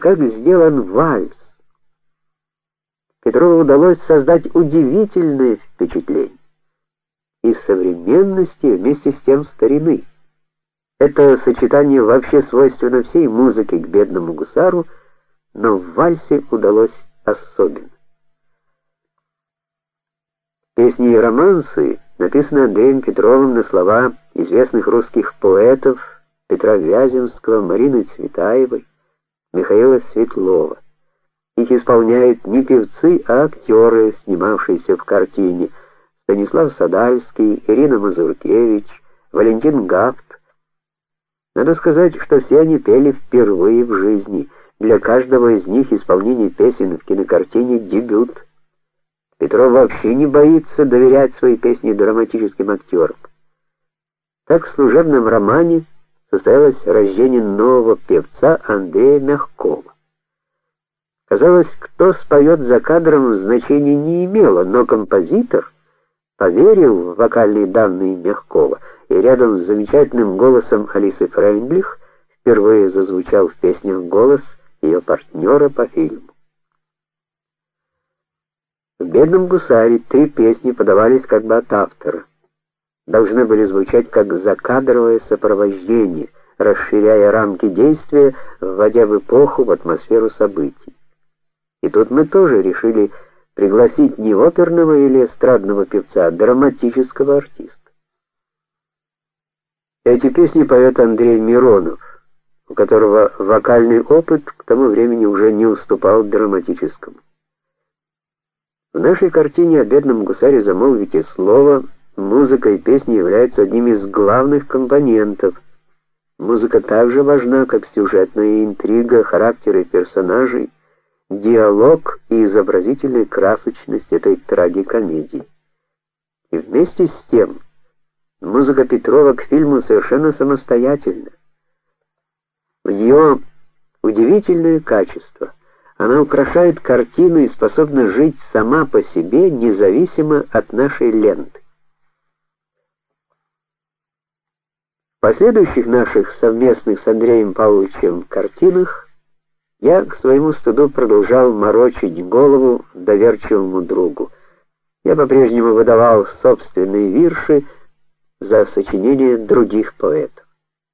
как сделан вальс. Петрову удалось создать удивительное впечатление и современности вместе с тем старины. Это сочетание вообще свойственно всей музыке к бедному гусару, но в вальсе удалось особенно. Песни и романсы написаны Андреем Петровым на слова известных русских поэтов Петра Вяземского, Марины Цветаевой, Михаила Светлова. Их исполняют не певцы, а актеры, снимавшиеся в картине: Станислав Садальский, Ирина Мазуркевич, Валентин Гафт. Надо сказать, что все они пели впервые в жизни. Для каждого из них исполнение песен в кинокартине дебют. Петров вообще не боится доверять свои песни драматическим актерам. Так в служебном романе состоялось рождение нового певца Андрея Мягкова. Казалось, кто споет за кадром, значения не имело, но композитор поверил в вокальные данные Мягкова, и рядом с замечательным голосом Алисы Фрейндлих впервые зазвучал в песнях голос ее партнера по фильму. В Бедном гусаре три песни подавались как бы от автора. Должны были звучать как закадровое сопровождение, расширяя рамки действия, вводя в эпоху, в атмосферу событий. И тут мы тоже решили пригласить не оперного или эстрадного певца, а драматического артиста. Эти песни поет Андрей Миронов, у которого вокальный опыт к тому времени уже не уступал драматическому. В нашей картине о бедном гусаре замолвите слово, музыка и песни являются одним из главных компонентов. Музыка также важна, как сюжетная интрига, характеры персонажей диалог и изобразительная красочность этой трагикомедии. И вместе с тем музыка Петрова к фильму совершенно самостоятельна. В ее удивительное качество. Она украшает картину и способна жить сама по себе, независимо от нашей ленты. Последующих наших совместных с Андреем Павловичем картинах я к своему стыду продолжал морочить голову доверчивому другу. Я по-прежнему выдавал собственные вирши за сочинения других поэтов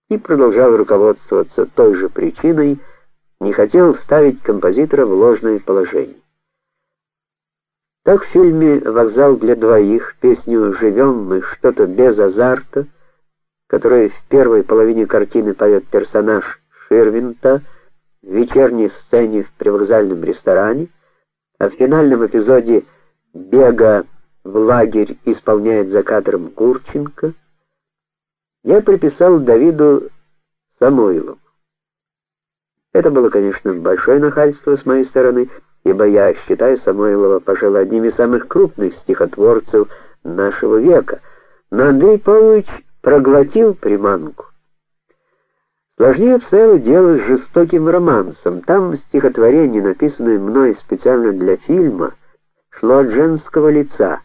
и продолжал руководствоваться той же причиной, не хотел ставить композитора в ложное положение. Так в фильме Вокзал для двоих песню Живем мы что-то без азарта, которую в первой половине картины поет персонаж Ширвинта, в вечерней сцене в привокзальном ресторане, а в финальном эпизоде бега в лагерь исполняет за кадром Гурченко, я приписал Давиду Самойлову. Это было, конечно, большое нахальство с моей стороны, ибо я считаю Самойлова, пожалуй, одним из самых крупных стихотворцев нашего века. Но Андрей Павлович проглотил приманку. Сложнее обстояло дело с жестоким романсом. Там стихотворение, написанное мной специально для фильма, шло от женского лица,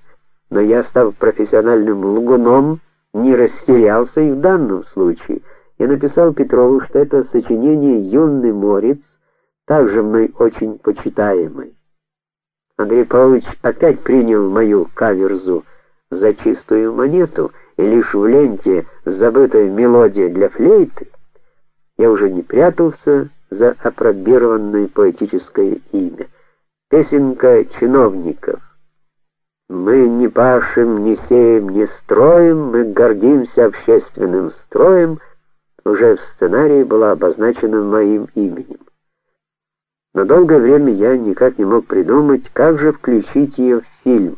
но я, став профессиональным лгуном, не растерялся и в данном случае. Я написал Петрову, что это сочинение юный морец, также мной очень почитаемый. Андрей Павлович опять принял мою каверзу за чистую монету, и лишь в ленте забытая мелодия для флейты я уже не прятался за апробированное поэтическое имя. Песенка чиновников. Мы не пашем, не сеем, не строим, мы гордимся общественным строем, уже в сценарии была обозначена моим именем. Но долгое время я никак не мог придумать, как же включить ее в фильм.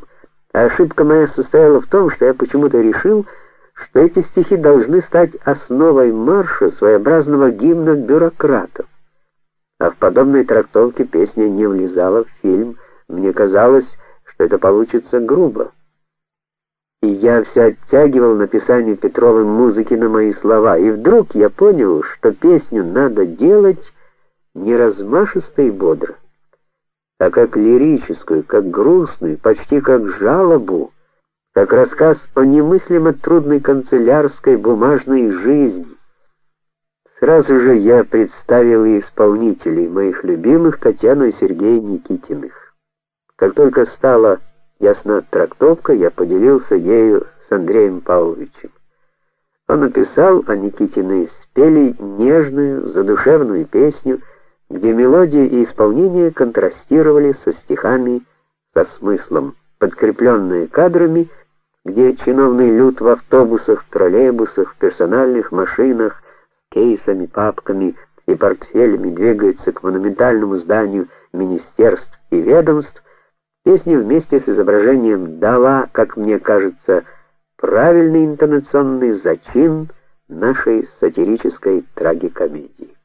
А ошибка моя состояла в том, что я почему-то решил, что эти стихи должны стать основой марша, своеобразного гимна бюрократов. А в подобной трактовке песня не влезала в фильм. Мне казалось, что это получится грубо. И я все оттягивал написание Петровым музыки на мои слова, и вдруг я понял, что песню надо делать не размашисто и бодро, а как лирическую, как грустную, почти как жалобу как рассказ о немыслимо трудной канцелярской бумажной жизни, Сразу же я представил и исполнителей моих любимых Татьяну и Сергея Никитиных. Как только стала ясна трактовка, я поделился ею с Андреем Павловичем. Он написал, а Никитины спели нежную, задушевную песню, где мелодия и исполнение контрастировали со стихами, со смыслом, подкрепленные кадрами, где чиновный люд в автобусах, троллейбусах, персональных машинах, кейсами, папками и портфелями двигается к монументальному зданию министерств и ведомств, песня вместе с изображением дала, как мне кажется, правильный интонационный зачин нашей сатирической трагикомедии.